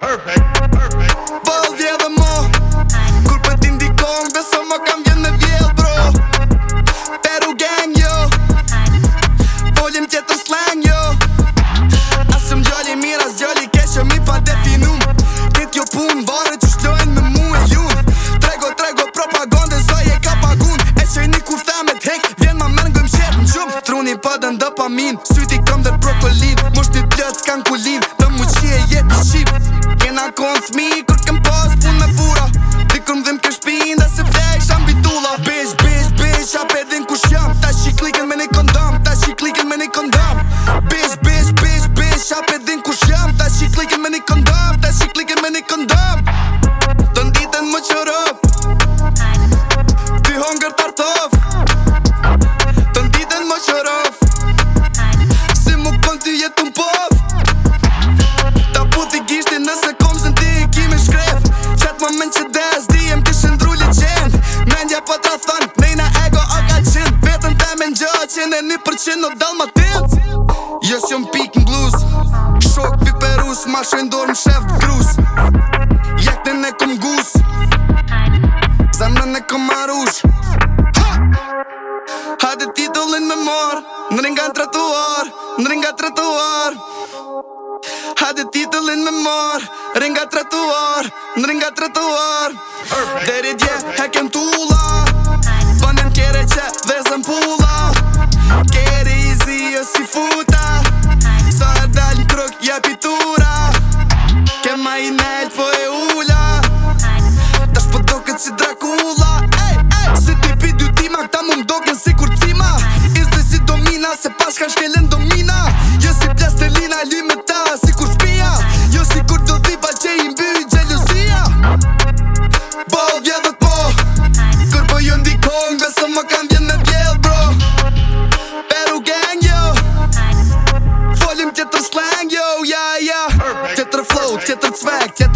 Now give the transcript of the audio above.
Perfect, perfect. dhe në dopamin Syti këm dhe propolin Mosh një pjatë s'kan kulin Unë një për në dalë ma të jetë Jësë jëmë pikë në bluzë Shokë për për rusë Ma shënë dorë më shëfë të brusë Jëtë në këmë në këmë Ha dhe titullin me morë Në rinë nga të ratë u Ha dhe titullin me morë Rinë nga të ratë Në rinë nga të ratë dje, hekem të food qëtër slang, yo, yeah, yeah Qëtër flow, qëtër cvek, qëtër